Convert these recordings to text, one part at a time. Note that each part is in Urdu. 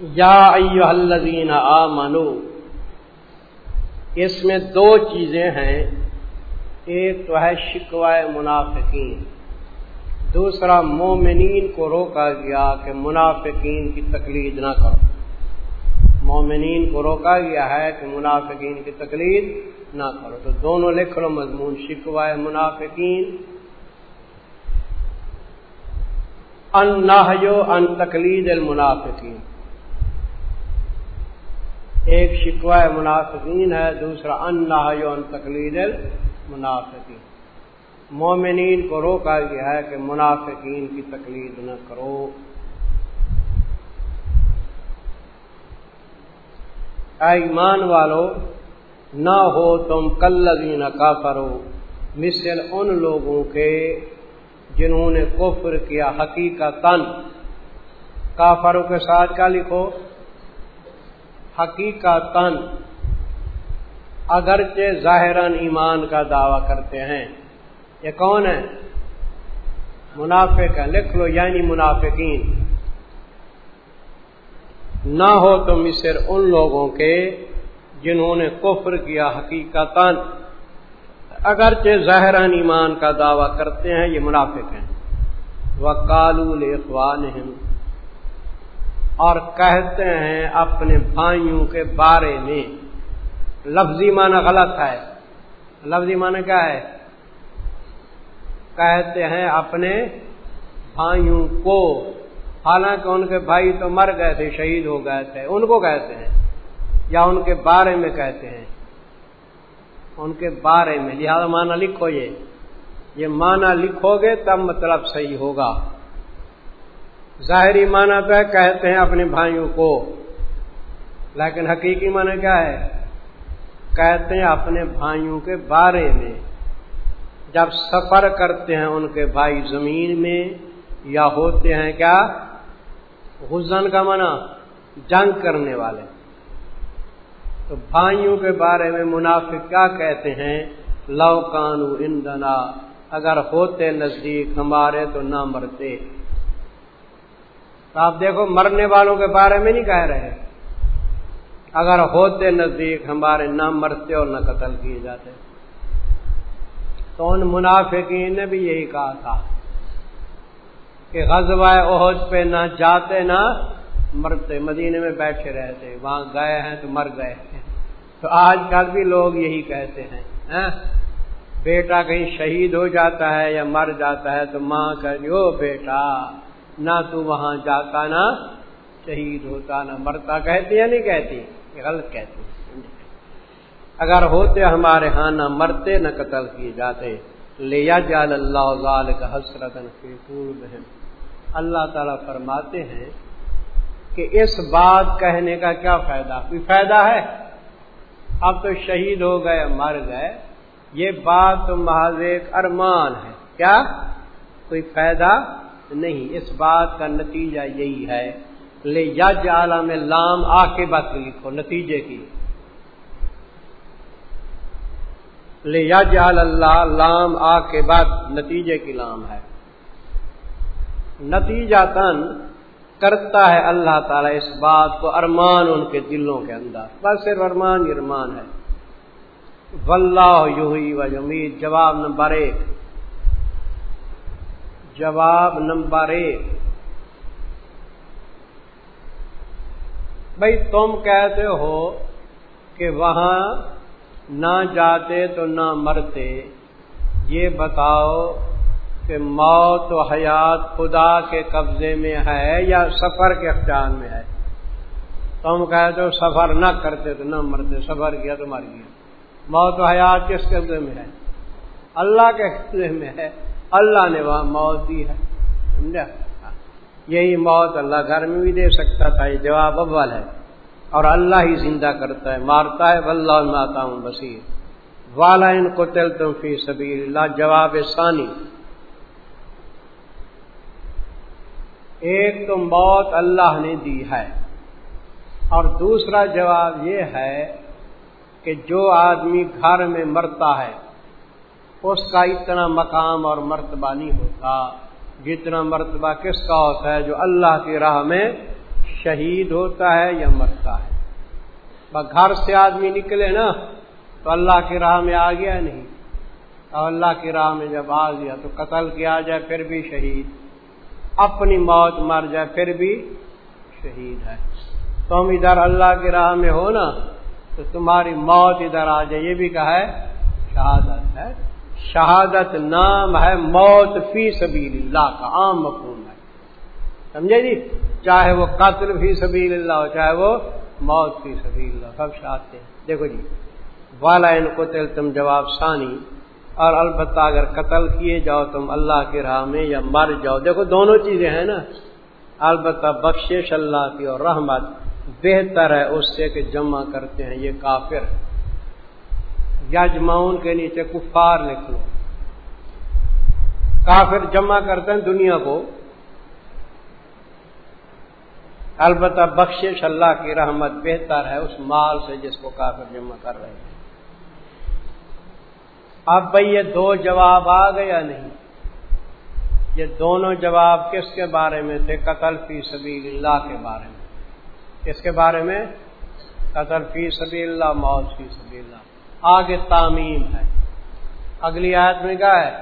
یا الذین آمنو، اس میں دو چیزیں ہیں، ایک تو ہے شکوائے منافقین، دوسرا مومنین کو روکا گیا کہ منافقین کی تقلید نہ کرو۔ مومنین کو روکا گیا ہے کہ منافقین کی تقلید نہ کرو۔ تو دونوں لکھ لو مضمون، شکوائے منافقین، ان ان تقلید المنافقین۔ ایک شکوہ منافقین ہے، دوسرا ان ان تقلید المنافقین۔ مومنین کو روکا گیا ہے کہ منافقین کی تقلید نہ کرو۔ ایمان والو، نہ ہو تم کلین کا کرو مثل ان لوگوں کے جنہوں نے کفر کیا حقیقت تن کافروں کے ساتھ کیا لکھو؟ حقیقت تن اگرچہ ظاہراً ایمان کا دعویٰ کرتے ہیں، یہ کون ہے منافق ہے لکھ لو یعنی منافقین۔ نہ ہو تو مصر ان لوگوں کے جنہوں نے کفر کیا حقیقت اگرچہ ظاہراً ایمان کا دعویٰ کرتے ہیں، یہ منافق ہیں۔ وہ کالو اخوان اور کہتے ہیں اپنے بھائیوں کے بارے میں۔ لفظی معنی غلط ہے۔ لفظی معنی کیا ہے؟ کہتے ہیں اپنے بھائیوں کو۔ حالانکہ ان کے بھائی تو مر گئے تھے، شہید ہو گئے تھے۔ ان کو کہتے ہیں یا ان کے بارے میں کہتے ہیں؟ ان کے بارے میں۔ لہذا معنی لکھو یہ۔ یہ معنی لکھو گے تب مطلب صحیح ہوگا۔ ظاہری معنی تو ہے کہتے ہیں اپنے بھائیوں کو، لیکن حقیقی معنی کیا ہے؟ کہتے ہیں اپنے بھائیوں کے بارے میں۔ جب سفر کرتے ہیں ان کے بھائی زمین میں یا ہوتے ہیں کیا؟ حسن کا منع جنگ کرنے والے۔ تو بھائیوں کے بارے میں منافق کیا کہتے ہیں؟ لو کانو اندنا اگر ہوتے نزدیک ہمارے تو نہ مرتے۔ تو آپ دیکھو، مرنے والوں کے بارے میں نہیں کہہ رہے۔ اگر ہوتے نزدیک ہمارے نہ مرتے اور نہ قتل کیے جاتے۔ تو ان منافقین نے بھی یہی کہا تھا کہ غزوہ عہد پہ نہ جاتے، نہ مرتے۔ مدینے میں بیٹھے رہتے، وہاں گئے ہیں تو مر گئے تو آج کل بھی لوگ یہی کہتے ہیں ہاں؟ بیٹا کہیں شہید ہو جاتا ہے یا مر جاتا ہے تو ماں کہ بیٹا نہ تو وہاں جاتا نہ شہید ہوتا، نہ مرتا۔ کہتی یا نہیں کہتی غلط کہتی اگر ہوتے ہمارے ہاں نہ مرتے، نہ قتل کیے جاتے۔ لیا جال اللہ کا حسرت اللہ تعالی فرماتے ہیں کہ اس بات کہنے کا کیا فائدہ؟ کوئی فائدہ ہے؟ اب تو شہید ہو گئے، مر گئے۔ یہ بات تو محض ایک ارمان ہے۔ کیا؟ کوئی فائدہ؟ نہیں، اس بات کا نتیجہ یہی ہے۔ لے یا جالا میں لام آ کے بات لکھو نتیجے کی۔ لے یا اللہ لام آ کے بعد نتیجے کی لام ہے۔ نتیجہ تن کرتا ہے اللہ تعالی اس بات کو ارمان ان کے دلوں کے اندر۔ بس صرف ارمان ارمان ہے۔ واللہ یوہی و جمید جواب نمبر ایک۔ جواب نمبر ایک۔ بھائی تم کہتے ہو کہ وہاں نہ جاتے تو نہ مرتے۔ یہ بتاؤ کہ موت و حیات خدا کے قبضے میں ہے یا سفر کے اختیار میں ہے؟ تم کہتے ہو سفر نہ کرتے تو نہ مرتے، سفر کیا تو مر گیا موت و حیات کس قبضے میں ہے؟ اللہ کے قبضے میں ہے۔ اللہ نے وہاں موت دی ہے، سمجھا؟ یہی موت اللہ گھر میں بھی دے سکتا تھا، یہ جواب اول ہے۔ اور اللہ ہی زندہ کرتا ہے، مارتا ہے، واللہ ماتا ہوں بصیر والا ان کو تل تم فی سبیل اللہ جواب ثانی۔ ایک تو موت اللہ نے دی ہے۔ اور دوسرا جواب یہ ہے کہ جو آدمی گھر میں مرتا ہے اس کا اتنا مقام اور مرتبہ نہیں ہوتا جتنا مرتبہ کس کا ہوتا ہے جو اللہ کی راہ میں شہید ہوتا ہے یا مرتا ہے۔ گھر سے آدمی نکلے نا تو اللہ کی راہ میں آ گیا نہیں۔ اور اللہ کی راہ میں جب آ گیا تو قتل کیا جائے پھر بھی شہید۔ اپنی موت مر جائے پھر بھی شہید ہے۔ تم ادھر اللہ کی راہ میں ہو نا تو تمہاری موت ادھر آ جائے، یہ بھی کہا ہے شہادت ہے۔ شہادت نام ہے موت فی سبیل اللہ کا، عام مفہوم ہے۔ سمجھے جی؟ چاہے وہ قتل فی سبیل اللہ ہو، چاہے وہ موت فی سبیل اللہ سب شہادتے ہیں۔ دیکھو جی والا ان کو تل تم جواب ثانی، اور البتہ اگر قتل کیے جاؤ تم اللہ کی راہ میں یا مر جاؤ۔ دیکھو دونوں چیزیں ہیں نا۔ البتہ بخشش اللہ کی اور رحمت بہتر ہے اس سے کہ جمع کرتے ہیں، یہ کافر۔ یجماؤن کے نیچے کفار لکھ لو کافر جمع کرتے ہیں دنیا کو۔ البتہ بخشش اللہ کی رحمت بہتر ہے اس مال سے جس کو کافر جمع کر رہے ہیں۔ اب بھائی یہ دو جواب آ گیا نہیں؟ یہ دونوں جواب کس کے بارے میں تھے؟ قتل فی سبیل اللہ کے بارے میں۔ کس کے بارے میں؟ قتل فی سبیل اللہ، موت فی سبیل اللہ۔ آگے تعمیم ہے۔ اگلی آیت میں کیا ہے،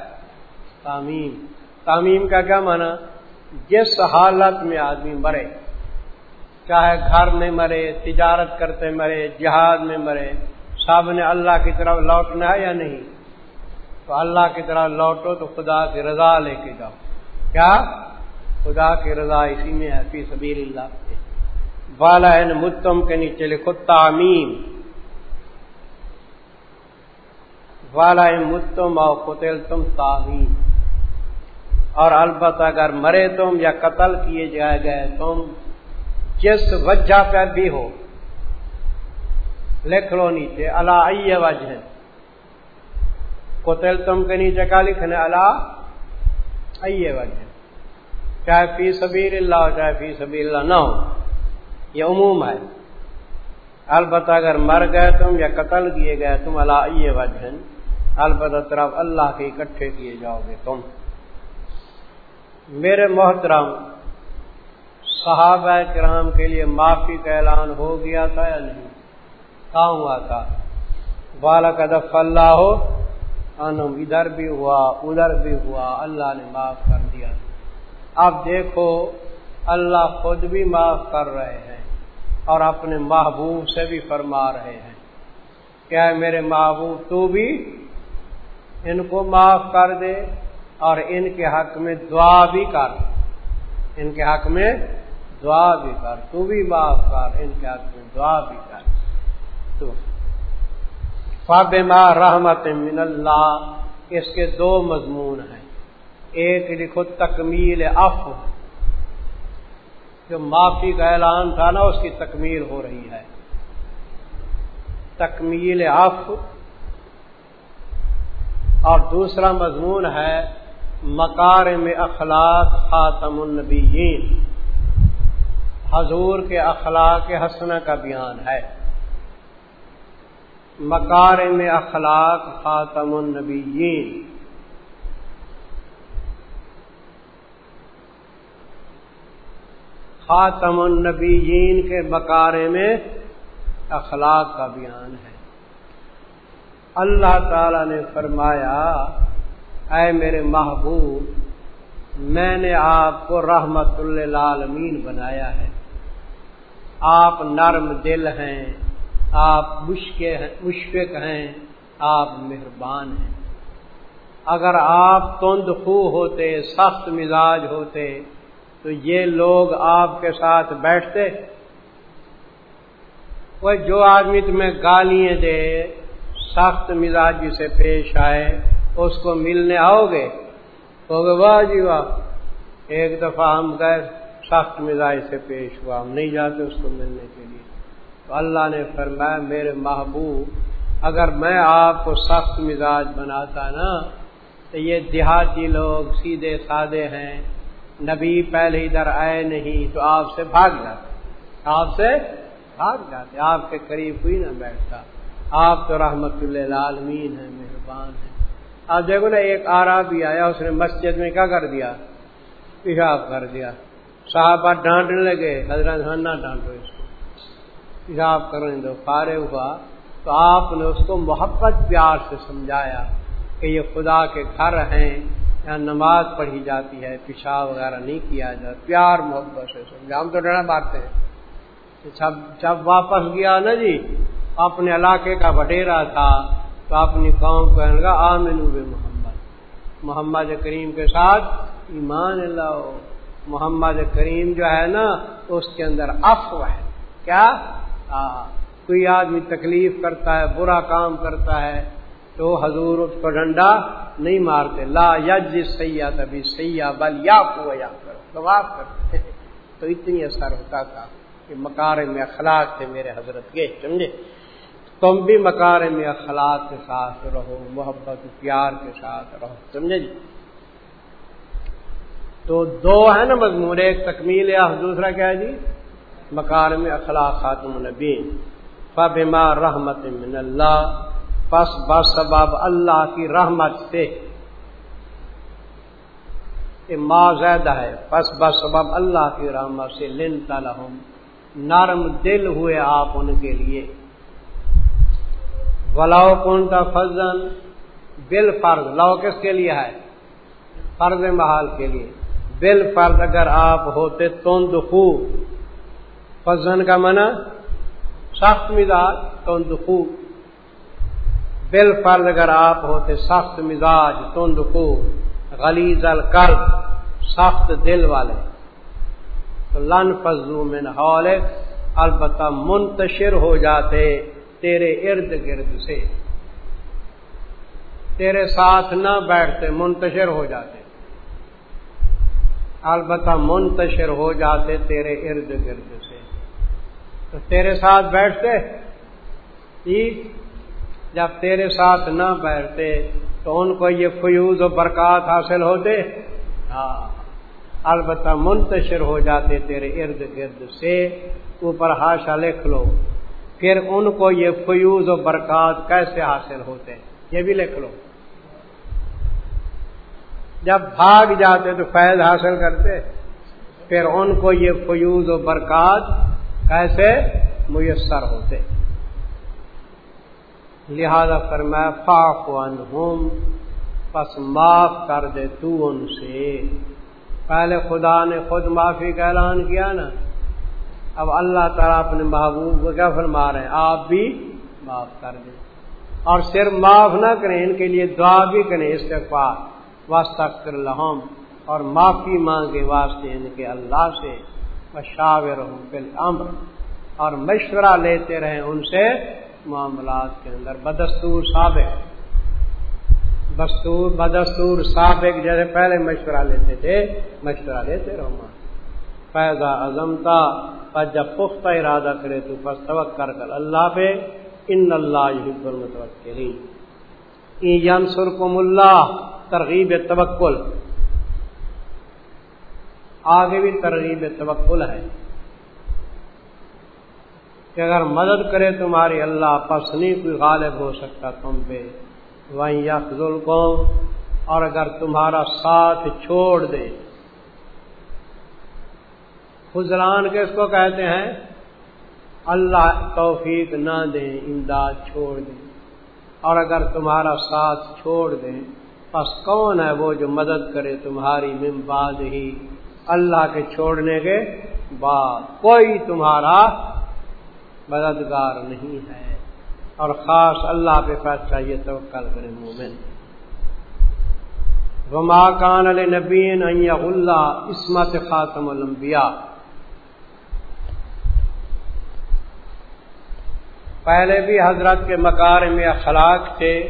تعمیم۔ تعمیم کا کیا مانا جس حالت میں آدمی مرے، چاہے گھر میں مرے، تجارت کرتے مرے، جہاد میں مرے سب نے اللہ کی طرف لوٹنا ہے یا نہیں؟ تو اللہ کی طرح لوٹو تو خدا کی رضا لے کے جاؤ۔ کیا؟ خدا کی رضا اسی میں ہے، فی سبیر اللہ۔ بالا متم کے نیچے لکھو، تعمیم۔ والا متم اور قتل تم تعمیم اور البتہ اگر مرے تم یا قتل کیے جائے گئے تم، جس وجہ پہ بھی ہو، لکھ لو نیچے اللہ وجہ۔ کوتل تم کے نیچے کا لکھنے اللہ آئیے وجہ۔ چاہے فی سبیر اللہ ہو چاہے فی سبیر اللہ نہ ہو، یہ عموم ہے۔ البتہ اگر مر گئے تم یا قتل کیے گئے تم اللہ آئیے وجہ۔ البتہ طرف اللہ کے اکٹھے کیے جاؤ گے تم۔ میرے محترم، صحابہ کرام کے لیے معافی کا اعلان ہو گیا تھا یا نہیں؟ کہاں ہوا تھا؟ بالا کا دف اللہ ہو انم ادھر بھی ہوا، ادھر بھی ہوا، اللہ نے معاف کر دیا۔ اب دیکھو، اللہ خود بھی معاف کر رہے ہیں اور اپنے محبوب سے بھی فرما رہے ہیں۔ کیا میرے محبوب؟ تو بھی ان کو معاف کر دے اور ان کے حق میں دعا بھی کر ان کے حق میں دعا بھی کر تو بھی معاف کر ان کے حق میں دعا بھی کر تو فابما رحمت من اللہ، اس کے دو مضمون ہیں۔ ایک لکھو تکمیل اف جو معافی کا اعلان تھا نا، اس کی تکمیل ہو رہی ہے۔ تکمیل اف اور دوسرا مضمون ہے مکار میں اخلاق خاتم النبیین۔ حضور کے اخلاق حسنہ کا بیان ہے۔ مکار میں اخلاق خاتم النبیین۔ خاتم النبیین کے مکارے میں اخلاق کا بیان ہے۔ اللہ تعالی نے فرمایا، اے میرے محبوب، میں نے آپ کو رحمت اللہ بنایا ہے۔ آپ نرم دل ہیں، آپ مشفق ہیں، آپ مہربان ہیں۔ اگر آپ تند خو ہوتے، سخت مزاج ہوتے، تو یہ لوگ آپ کے ساتھ بیٹھتے۔ وہ جو آدمی تمہیں گالیاں دے سخت مزاجی سے پیش آئے، اس کو ملنے آؤ گے۔ تو واہ جی واہ۔ ایک دفعہ ہم گئے سخت مزاج سے پیش ہوا، ہم نہیں جاتے اس کو ملنے کے لیے۔ تو اللہ نے فرمایا، میرے محبوب، اگر میں آپ کو سخت مزاج بناتا نا، تو یہ دیہاتی لوگ سیدھے سادے ہیں۔ نبی پہلے ادھر آئے نہیں، تو آپ سے بھاگ جاتے۔ آپ سے بھاگ جاتے، آپ کے قریب کوئی نہ بیٹھتا۔ آپ تو رحمت اللہ عالمین ہیں، مہربان ہیں۔ آپ دیکھو نا، ایک آرا بھی آیا، اس نے مسجد میں کیا کر دیا؟ پیشاب کر دیا۔ صحابہ ڈانٹنے لگے، حضرت ہاں ڈانٹو اس کو۔ حساب کریں دو فارے ہوا۔ تو آپ نے اس کو محبت، پیار سے سمجھایا کہ یہ خدا کے گھر ہیں، یہاں نماز پڑھی جاتی ہے، پیشاب وغیرہ نہیں کیا جاتا۔ پیار، محبت سے سمجھا ہم تو ڈرنا بات جب جب واپس گیا نا جی اپنے علاقے کا بٹیرا تھا تو اپنی قوم کہنے لگا آمن محمد۔ محمد کریم کے ساتھ ایمان اللہ محمد کریم جو ہے نا، اس کے اندر افو ہے۔ کیا؟ کوئی آدمی تکلیف کرتا ہے، برا کام کرتا ہے تو حضور اس کو ڈنڈا نہیں مارتے۔ لا یج سیاح تبھی سیاح بل یا کو یا کرو کرتے تو اتنی اثر ہوتا تھا کہ مکار میں اخلاق تھے میرے حضرت کے، سمجھے؟ تم بھی مکار میں اخلاق کے ساتھ رہو، محبت، پیار کے ساتھ رہو۔ سمجھے جی؟ تو دو ہے نا مضمون، ایک تکمیل یا دوسرا کیا ہے جی؟ مکار میں اخلاق خاتم النبین فبما رحمت من اللہ، پس بس اللہ کی رحمت سے۔ ما زیادہ ہے، پس بس اللہ کی رحمت سے لن تلحم نرم دل ہوئے آپ ان کے لیے۔ ولاؤ کون کا فضن بل فرض لو کس کے لیے ہے؟ فرض محال کے لیے۔ بل فرض اگر آپ ہوتے تند خو فضن کا منع سخت مزاج تند خو بل فرض اگر آپ ہوتے سخت مزاج تند خو غلیز القلب، سخت دل والے۔ تو لن فضو من ہال البتہ منتشر ہو جاتے۔ تیرے ارد گرد سے۔ تیرے ساتھ نہ بیٹھتے، منتشر ہو جاتے۔ البتہ منتشر ہو جاتے تیرے ارد گرد سے۔ تو تیرے ساتھ بیٹھتے؟ ٹھیک جب تیرے ساتھ نہ بیٹھتے تو ان کو یہ فیوز و برکات حاصل ہوتے؟ ہاں۔ البتہ منتشر ہو جاتے تیرے ارد گرد سے، اوپر ہاشا لکھ لو۔ پھر ان کو یہ فیوز و برکات کیسے حاصل ہوتے یہ بھی لکھ لو۔ جب بھاگ جاتے تو فیض حاصل کرتے، پھر ان کو یہ فیوز و برکات کیسے میسر ہوتے؟ لہذا پر میں فاق ہوں پس معاف کر دے تو ان سے۔ پہلے خدا نے خود معافی کا اعلان کیا نا۔ اب اللہ تعالیٰ اپنے محبوب کو کیا فرما رہے ہیں؟ آپ بھی معاف کر دیں۔ اور صرف معاف نہ کریں، ان کے لیے دعا بھی کریں، استغفار واسطہ کر لہم۔ اور معافی مانگے واسطے ان کے اللہ سے۔ مشاور ہوں پھر امر اور مشورہ لیتے رہیں ان سے معاملات کے اندر۔ بدستور سابق۔ دستور بدستور سابق، جیسے پہلے مشورہ لیتے تھے، مشورہ لیتے رہو ماں پیدا عظمتا پر جب پختہ ارادہ کرے تو بس توق کر کر اللہ پہ، ان اللہ ینسر کم اللہ، ترغیب توکل۔ آگے بھی ترغیب توکل ہے۔ کہ اگر مدد کرے تمہاری اللہ، پس نہیں کوئی غالب ہو سکتا تم پہ۔ وہیں یکل قوم اور اگر تمہارا ساتھ چھوڑ دے۔ خزران کس کو کہتے ہیں؟ اللہ توفیق نہ دیں، امداد چھوڑ دیں۔ اور اگر تمہارا ساتھ چھوڑ دیں، پس کون ہے وہ جو مدد کرے تمہاری ممباد ہی؟ اللہ کے چھوڑنے کے بعد۔ کوئی تمہارا مددگار نہیں ہے۔ اور خاص اللہ پہ فیصلہ یہ توکل کرے مومن۔ وما کان علیہ نبین اللہ عصمت خاتم الانبیاء پہلے بھی حضرت کے مکار میں اخلاق تھے،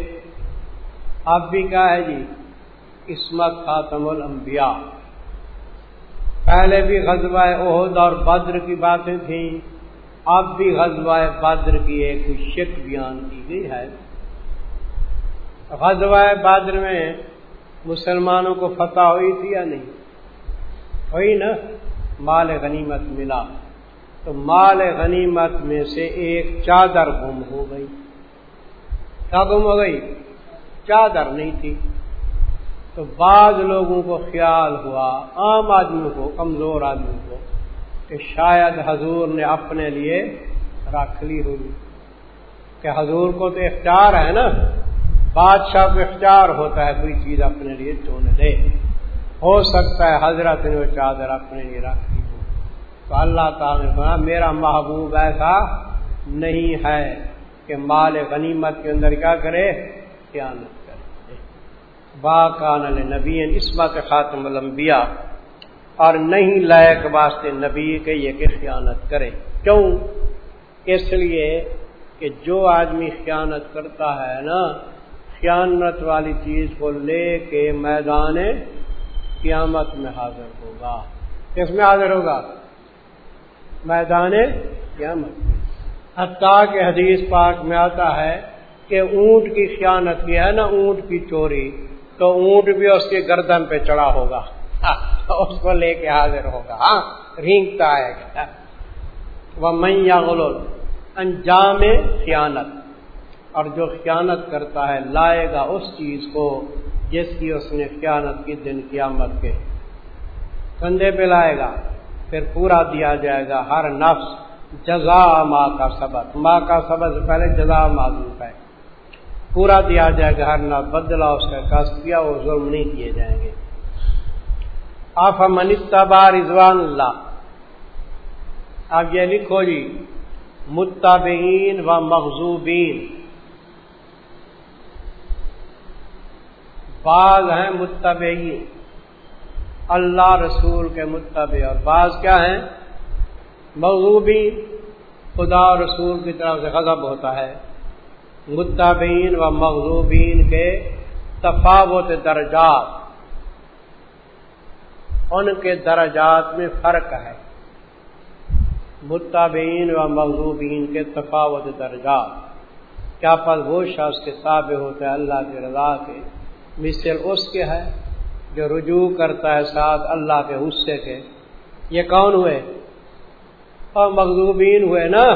اب بھی کیا ہے جی؟ عصمت خاتم الانبیاء۔ پہلے بھی غزوہ عہد اور بدر کی باتیں تھیں، اب بھی غزوہ بدر کی ایک شک بیان کی گئی ہے۔ غزوہ بدر میں مسلمانوں کو فتح ہوئی تھی یا نہیں؟ ہوئی نا؟ مال غنیمت ملا۔ تو مال غنیمت میں سے ایک چادر گم ہو گئی۔ کیا گم ہو گئی؟ چادر نہیں تھی۔ تو بعض لوگوں کو خیال ہوا، عام آدمیوں کو، کمزور آدمیوں کو، کہ شاید حضور نے اپنے لیے رکھ لی ہوئی کہ حضور کو تو اختیار ہے نا، بادشاہ کو اختیار ہوتا ہے، کوئی چیز اپنے لیے چون دے۔ ہو سکتا ہے حضرت نے وہ چادر اپنے لیے رکھ لی۔ تو اللہ تعالیٰ نے کہا میرا محبوب ایسا نہیں ہے کہ مال غنیمت کے اندر کیا کرے خیانت کرے۔ با کان نبی اس خاتم الانبیاء، اور نہیں لائق واسطے نبی کے یہ کہ خیانت کرے۔ کیوں؟ اس لیے کہ جو آدمی خیانت کرتا ہے نا، خیانت والی چیز کو لے کے میدان قیامت میں حاضر ہوگا۔ کس میں حاضر ہوگا؟ میدان قیامت میں۔ حتیٰ کہ حدیث پاک میں آتا ہے کہ اونٹ کی خیانت کی ہے نا اونٹ کی چوری، تو اونٹ بھی اس کے گردن پہ چڑھا ہوگا۔ اس کو لے کے حاضر ہوگا۔ ہاں رینگتا ہے۔ وہ میاں غلو انجام خیانت۔ اور جو خیانت کرتا ہے، لائے گا اس چیز کو جس کی اس نے خیانت کی دن قیامت کے۔ کندھے پہ لائے گا۔ پھر پورا دیا جائے گا ہر نفس جزا ماں کا سبق۔ ماں کا سبق پہلے جزا معذوف ہے۔ پورا دیا جائے گا ہر نفس بدلا اس کا کس کیا وہ ظلم نہیں کیے جائیں گے۔ آف منتبا رضوان اللہ۔ اب یہ لکھو جی متبین و مغزوبین بعض ہیں متبعین۔ اللہ رسول کے متبع اور بعض کیا ہیں؟ مغزوبی خدا رسول کی طرف سے غضب ہوتا ہے۔ متبین و مغزوبین کے تفاوت درجات، ان کے درجات میں فرق ہے۔ متابین و مغروبین کے تفاوت درجات، کیا پل وہ شخص کے تابع ہوتا ہے اللہ کے رضا کے؟ مثل اس کے ہے۔ جو رجوع کرتا ہے ساتھ اللہ کے غصے کے، یہ کون ہوئے؟ اور مغلوبین ہوئے نا،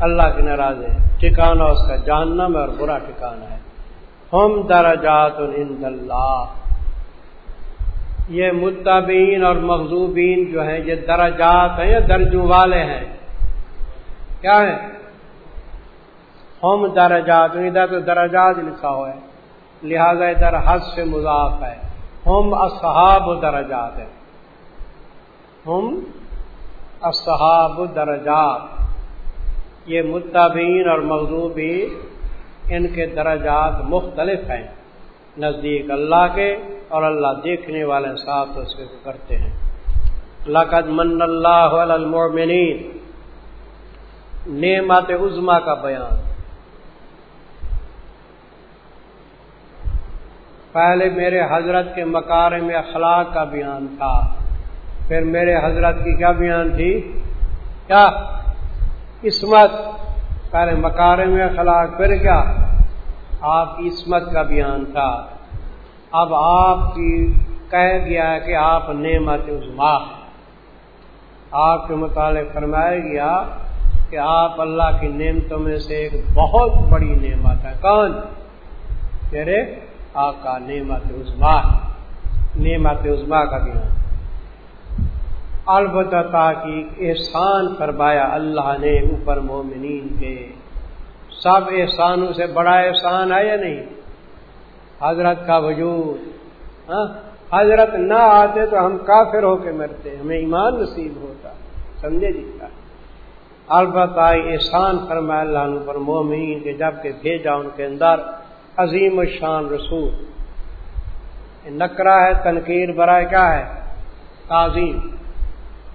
اللہ کے ناراض ٹھکانا اس کا جاننا میں اور برا ٹھکانا ہے۔ ہم درجات اللہ۔ یہ متبین اور مغزوبین جو ہیں، یہ درجات ہیں یا درجوں والے ہیں؟ کیا ہے ہم درجات ادھر تو درجات لکھا ہوا ہے۔ لہذا ادھر حد سے مضاف ہے۔ ہم اصحاب درجات ہیں۔ ہم اصحاب درجات۔ یہ متبین اور مغزوبین ان کے درجات مختلف ہیں۔ نزدیک اللہ کے اور اللہ دیکھنے والے ساتھ اس کے کرتے ہیں۔ لقد من اللہ المؤمنین۔ نعمت عظما کا بیان۔ پہلے میرے حضرت کے مکار میں اخلاق کا بیان تھا۔ پھر میرے حضرت کی کیا بیان تھی؟ کیا؟ عصمت۔ پہلے مکار میں اخلاق، پھر کیا؟ آپ کی عصمت کا بیان تھا۔ اب آپ کی کہہ گیا ہے کہ آپ نعمت عظما آپ کے متعلق فرمایا گیا کہ آپ اللہ کی نعمتوں میں سے ایک بہت بڑی نعمت ہے۔ کون؟ تیرے آقا نعمت عظما نعمت عظما کا بیان البتہ کی احسان فرمایا اللہ نے اوپر مومنین کے۔ سب احسانوں سے بڑا احسان ہے یا نہیں؟ حضرت کا وجود ہاں؟ حضرت نہ آتے تو ہم کافر ہو کے مرتے، ہمیں ایمان نصیب ہوتا، سمجھے جی؟ کا البتہ احسان فرمایا اللہ پر مومین کے، جبکہ بھیجا ان کے اندر۔ عظیم شان رسول۔ نکرا ہے تنقیر برائے کیا ہے؟ تعظیم۔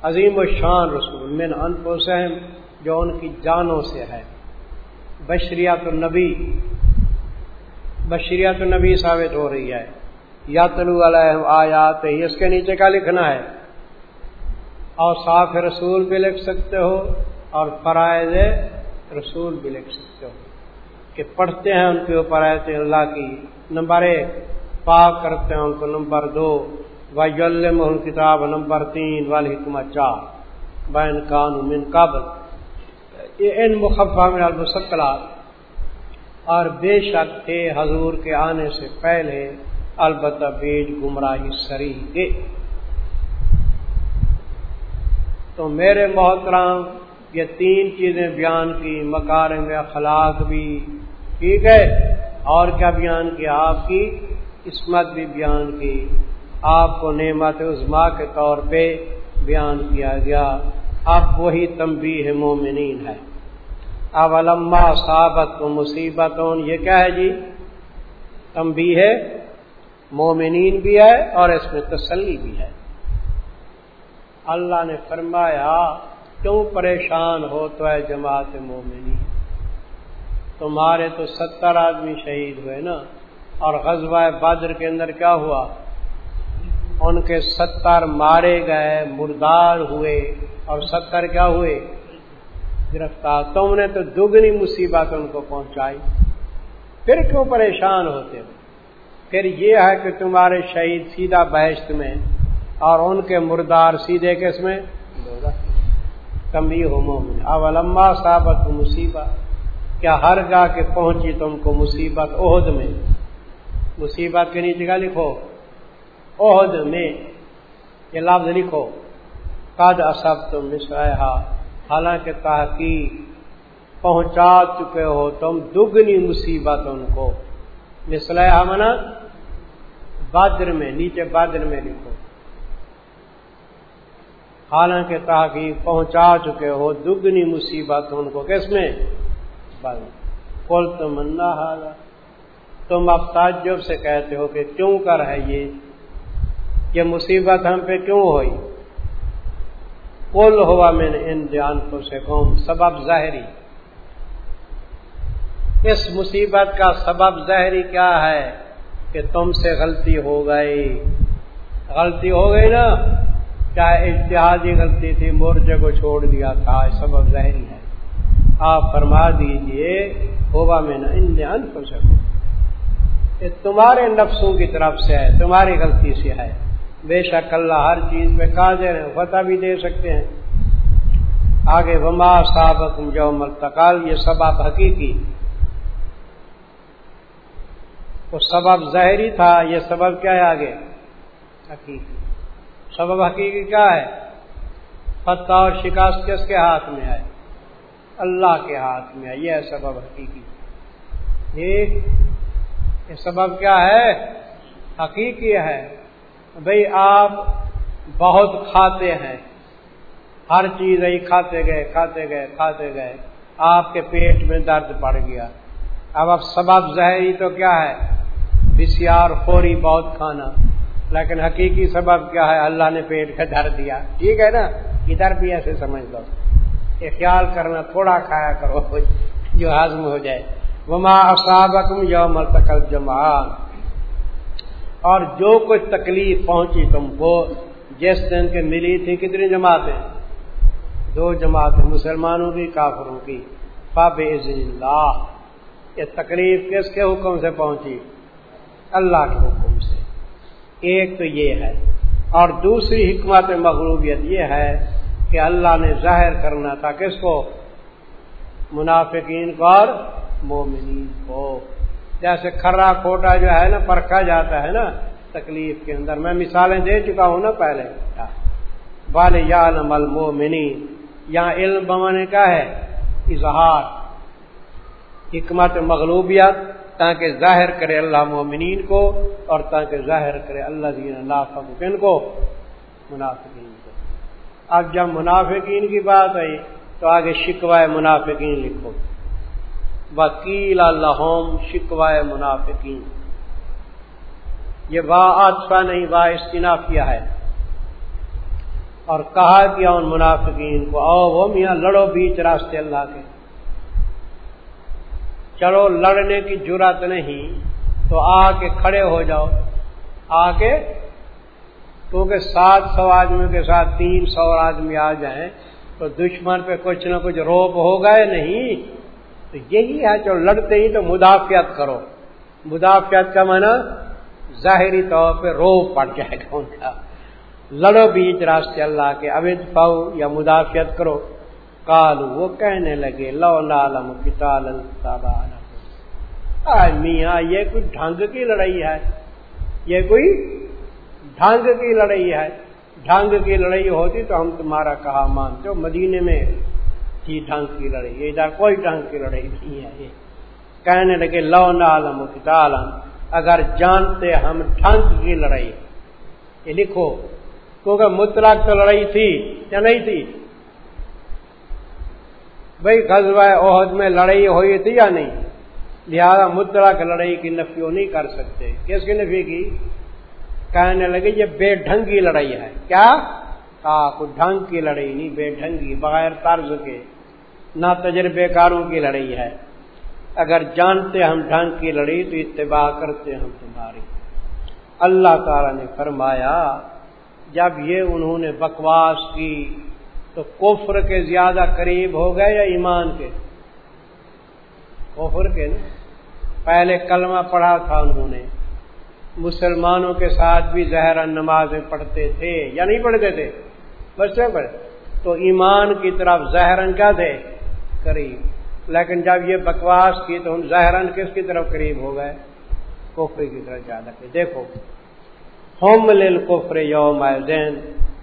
عظیم شان رسول، من انفسہم، جو ان کی جانوں سے ہے۔ بشریت النبی بشریت النبی ثابت ہو رہی ہے۔ یا تلو علیہ آیات اس کے نیچے کا لکھنا ہے؟ اور صاف رسول بھی لکھ سکتے ہو اور فرائض رسول بھی لکھ سکتے ہو۔ کہ پڑھتے ہیں ان کے اوپر آئے اللہ کی نمبر ایک، پاک کرتے ہیں ان کو نمبر دو وم کتاب نمبر تین والی حکمت چار۔ بین قانون من قابل یہ ان مخفا میں المسکلات اور بے شک تھے حضور کے آنے سے پہلے، البتہ بیج گمراہی سری گے تو میرے محترام یہ تین چیزیں بیان کی مکار میں اخلاق بھی ٹھیک ہے اور کیا بیان کیا آپ کی قسمت بھی بیان کی آپ کو نعمت عزما کے طور پہ بیان کیا گیا اب وہی تمبی ہے مومنین ہے۔ اب علما صابت کو مصیبت یہ کیا ہے جی؟ تمبی ہے مومنین بھی ہے اور اس میں تسلی بھی ہے۔ اللہ نے فرمایا، کیوں پریشان ہو تو ہے جماعت مومنی تمہارے تو ستر آدمی شہید ہوئے نا۔ اور غزوہ بدر کے اندر کیا ہوا؟ ان کے ستر مارے گئے، مردار ہوئے۔ اور ستر کیا ہوئے؟ گرفتار۔ تم نے تو دگنی مصیبت ان کو پہنچائی۔ پھر کیوں پریشان ہوتے ہو؟ پھر یہ ہے کہ تمہارے شہید سیدھا بحث میں اور ان کے مردار سیدھے کس میں؟ کمی ہو مومن۔ اولما صابت مصیبت۔ کیا ہر گاہ کے پہنچی تم کو مصیبت، عہد میں۔ مصیبت کے نیچے کا لکھو؟ عہد میں۔ یہ لفظ لکھو۔ قد اصب تم مسرحا حالانکہ تحقیق پہنچا چکے ہو تم دگنی مصیبت ان کو۔ مسلح منا بادر میں، نیچے بادر میں لکھو۔ حالانکہ تحقیق پہنچا چکے ہو دگنی مصیبت ان کو۔ کس میں؟ کل تو منا حالا تم اب تعجب سے کہتے ہو کہ کیوں کر ہے یہ؟ یہ مصیبت ہم پہ کیوں ہوئی؟ کل ہوا میں نے ان دھیان کو سے قوم سبب ظاہری۔ اس مصیبت کا سبب ظاہری کیا ہے کہ تم سے غلطی ہو گئی؟ غلطی ہو گئی نا؟ چاہے اتحادی غلطی تھی مورچے کو چھوڑ دیا تھا، سبب ظاہری ہے۔ آپ فرما دیجیے ہوگا میں نہ ان کو سکوں یہ تمہارے نفسوں کی طرف سے ہے، تمہاری غلطی سے ہے۔ بے شک اللہ ہر چیز میں قادر ہیں فتح بھی دے سکتے ہیں۔ آگے، وما صابق جو ملتقال یہ سبب حقیقی۔ وہ سبب ظاہری تھا، یہ سبب کیا ہے آگے؟ حقیقی۔ سبب حقیقی کیا ہے؟ فتح اور شکست کس کے ہاتھ میں ہے؟ اللہ کے ہاتھ میں ہے، یہ ہے سبب حقیقی۔ ٹھیک یہ سبب کیا ہے؟ حقیقی ہے۔ بھئی آپ بہت کھاتے ہیں۔ ہر چیز ہی کھاتے گئے کھاتے گئے کھاتے گئے۔ آپ کے پیٹ میں درد پڑ گیا۔ اب اب سبب ظاہری تو کیا ہے؟ بسیار خوری بہت کھانا۔ لیکن حقیقی سبب کیا ہے؟ اللہ نے پیٹ کا در دیا۔ ٹھیک ہے نا؟ ادھر بھی ایسے سمجھ لو۔ خیال کرنا، تھوڑا کھایا کرو، جو ہضم ہو جائے۔ وما اصابکم یوم التقل جمعان اور جو کچھ تکلیف پہنچی تم کو، جس دن کے ملی تھی کتنی جماعتیں؟ دو جماعتیں، مسلمانوں کی، کافروں کی۔ فاب اللہ یہ تکلیف کس کے حکم سے پہنچی؟ اللہ کے حکم سے۔ ایک تو یہ ہے۔ اور دوسری حکمت مغروبیت یہ ہے کہ اللہ نے ظاہر کرنا تھا کس کو؟ منافقین کو اور مومنین کو۔ جیسے کھرا کھوٹا جو ہے نا، پرکھا جاتا ہے نا تکلیف کے اندر۔ میں مثالیں دے چکا ہوں نا پہلے۔ بال یا نمل مومنی یہاں علم بمانے کا ہے۔ اظہار۔ حکمت مغلوبیت۔ تاکہ ظاہر کرے اللہ مومنین کو اور تاکہ ظاہر کرے اللہ دین اللہ کن کو۔ منافقین کو۔ اب جب منافقین کی بات آئی، تو آگے شکوائے منافقین لکھو۔ وکیل اللہ شکوائے منافقین۔ یہ وا آدفا نہیں وا استنافیہ ہے۔ اور کہا کیا ان منافقین کو او وہ میاں لڑو بیچ راستے اللہ کے۔ چلو، لڑنے کی ضرورت نہیں، تو آ کے کھڑے ہو جاؤ۔ آ کے کیونکہ سات سو آدمیوں کے ساتھ تین سو آدمی آ جائیں تو دشمن پہ کچھ نہ کچھ روپ ہو گئے نہیں، تو یہی ہے جو لڑتے ہی تو مدافعت کرو۔ مدافعت کا مانا ظاہری طور پہ روپ پڑ جائے گا ان کا۔ لڑو بیچ راستے اللہ کے اوید پاؤ یا مدافعت کرو۔ کالو وہ کہنے لگے، لو لالم میاں، یہ کچھ ڈھنگ کی لڑائی ہے؟ یہ کوئی ڈھنگ کی لڑائی ہے۔ ڈھنگ کی لڑائی ہوتی تو ہم تمہارا کہا مانتے ہو۔ مدینے میں تھی ڈھنگ کی لڑائی ادھر کوئی ڈھنگ کی لڑائی نہیں ہے۔ یہ کہنے لگے، لو نالم عالم اگر جانتے ہم ڈھنگ کی لڑائی۔ یہ لکھو، کیونکہ مطلق تو لڑائی تھی یا نہیں تھی؟ بھائی، غزوہ عہد میں لڑائی ہوئی تھی یا نہیں؟ لہذا مطلق لڑائی کی نفی نہیں کر سکتے۔ کس کی نفی کی؟ کہنے لگے یہ بے ڈھنگی لڑائی ہے۔ کیا؟ کہا، کوئی ڈھنگ کی لڑائی نہیں، بے ڈھنگی، بغیر طرز کے، نہ تجربے کاروں کی لڑائی ہے۔ اگر جانتے ہم ڈھنگ کی لڑائی تو اتباع کرتے ہم تمہاری۔ اللہ تعالی نے فرمایا، جب یہ انہوں نے بکواس کی تو کفر کے زیادہ قریب ہو گئے یا ایمان کے؟ کفر کے نا۔ پہلے کلمہ پڑھا تھا انہوں نے۔ مسلمانوں کے ساتھ بھی زہر نمازیں پڑھتے تھے یا نہیں پڑھتے تھے؟ بچے پڑھ تو ایمان کی طرف زہرن کیا تھے؟ قریب۔ لیکن جب یہ بکواس کی تو ہم زہرن کس کی طرف قریب ہو گئے؟ کوفری کی طرف زیادہ دیکھو ہوم لل کفر یوم زین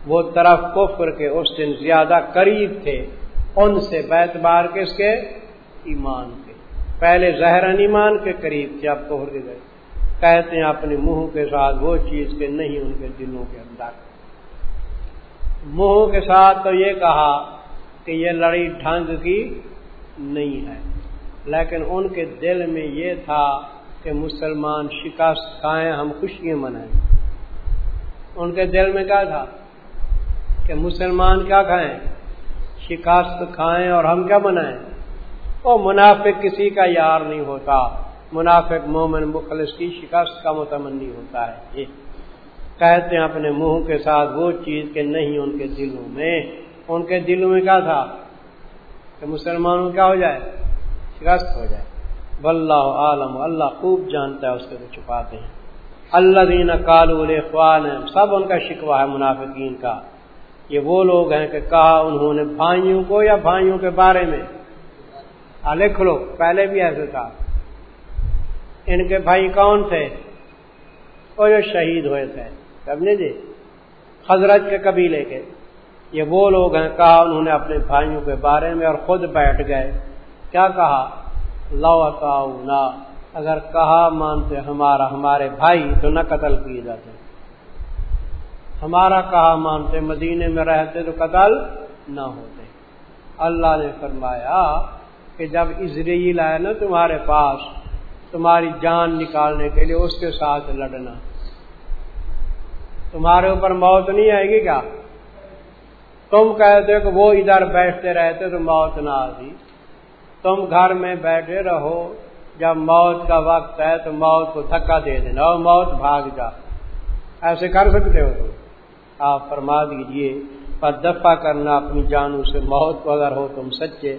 وہ طرف کفر کے اس دن زیادہ قریب تھے۔ ان سے بیت بار کس کے؟ ایمان کے۔ پہلے زہرن ایمان کے قریب تھے، اب کفر کے گئے کہتے ہیں اپنے منہ کے ساتھ، وہ چیز کے نہیں ان کے دلوں کے اندر۔ منہ کے ساتھ تو یہ کہا کہ یہ لڑائی ڈھنگ کی نہیں ہے، لیکن ان کے دل میں یہ تھا کہ مسلمان شکست کھائیں، ہم خوشیاں منائیں۔ ان کے دل میں کیا تھا؟ کہ مسلمان کیا کھائیں؟ شکست کھائیں اور ہم کیا بنائیں وہ منافق کسی کا یار نہیں ہوتا۔ منافق، مومن، مخلص کی شکست کا متمنی ہوتا ہے۔ یہ کہتے ہیں اپنے منہ کے ساتھ وہ چیز کہ نہیں ان کے دلوں میں۔ ان کے دلوں میں کیا تھا؟ کہ مسلمانوں کیا ہو جائے؟ شکست ہو جائے۔ واللہ عالم، اللہ خوب جانتا ہے، اس کے تو چھپاتے ہیں۔ اللہ دین کالو اخوان سب ان کا شکوا ہے منافقین کا۔ یہ وہ لوگ ہیں کہ کہا انہوں نے بھائیوں کو یا بھائیوں کے بارے میں۔ ہاں، لکھ لو، پہلے بھی ایسے تھا۔ ان کے بھائی کون تھے؟ وہ جو شہید ہوئے تھے۔ کب نے جی؟ حضرت کے قبیلے کے۔ یہ وہ لوگ ہیں، کہا انہوں نے اپنے بھائیوں کے بارے میں اور خود بیٹھ گئے۔ کیا کہا؟ لو نہ اگر کہا مانتے ہمارا، ہمارے بھائی تو نہ قتل کیے جاتے۔ ہمارا کہا مانتے مدینے میں رہتے تو قتل نہ ہوتے۔ اللہ نے فرمایا کہ جب اسرائیل آئے نا تمہارے پاس تمہاری جان نکالنے کے لیے اس کے ساتھ لڑنا۔ تمہارے اوپر موت نہیں آئے گی کیا؟ تم کہتے کہ وہ ادھر بیٹھتے رہتے تو موت نہ آتی۔ تم گھر میں بیٹھے رہو۔ جب موت کا وقت ہے تو موت کو دھکا دے دینا اور موت بھاگ جا۔ ایسے کر سکتے ہو تم؟ آپ فرما دیجیے، پر دفاع کرنا اپنی جانوں سے موت کو اگر ہو تم سچے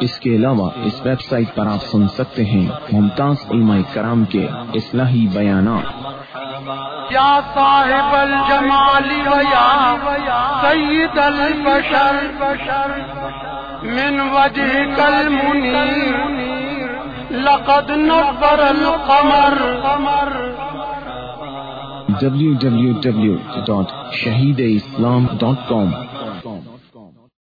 اس کے علاوہ اس ویب سائٹ پر آپ سن سکتے ہیں ممتاز علماء کرام کے اصلاحی بیانات۔ یا صاحب الجمال ویا سید البشر من وجه المنیر لقد نظر القمر۔ www.shahideislam.com